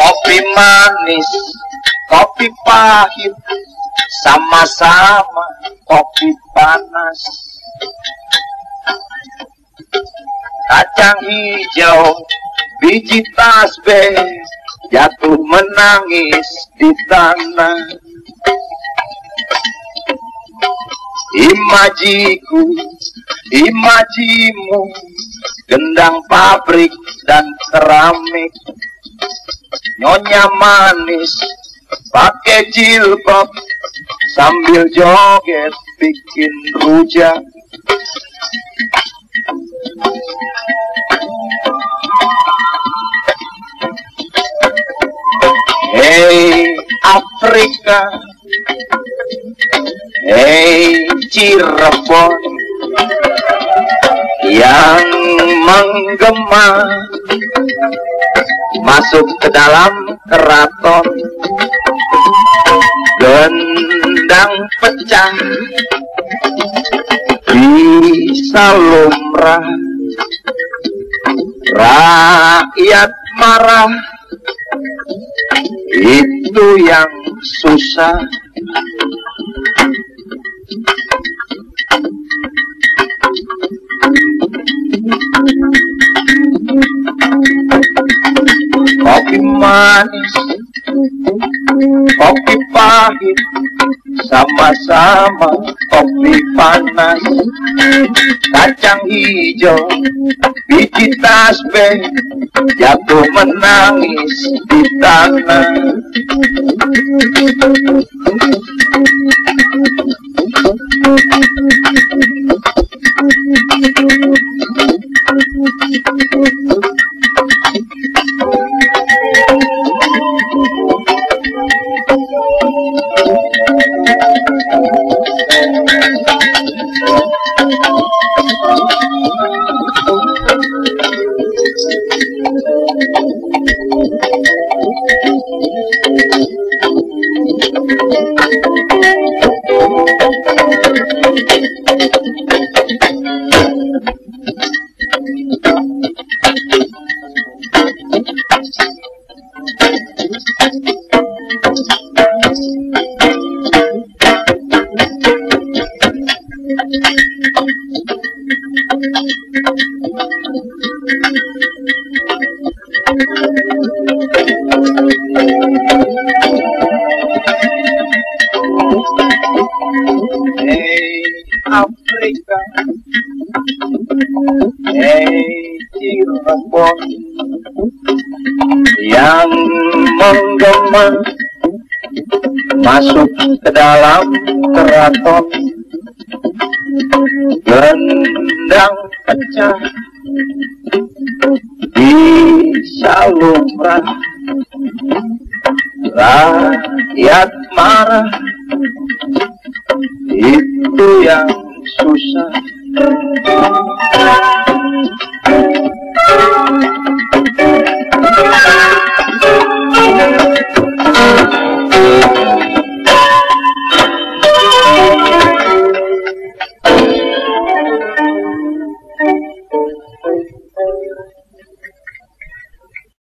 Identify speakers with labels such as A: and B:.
A: Kopi manis, kopi pahit, sama-sama kopi panas. Kacang hijau, biji tasbih, jatuh menangis di tanah. Imajiku, imajimu, gendang pabrik dan keramik. Nyonya manis, pakai jilbab, sambil joget bikin rujak. Hei Afrika, hei Cirebon yang menggema masuk ke dalam keraton. Gendang pecah. Bisa lumrah. Rakyat marah. Itu yang susah sama-sama kopi panas kacang hijau biji tasbih jatuh menangis di tanah Hei Afrika Hei Cirebon Yang menggema Masuk ke dalam keraton. Gendang pecah Bisa lumrah Rakyat marah. Itu yang susah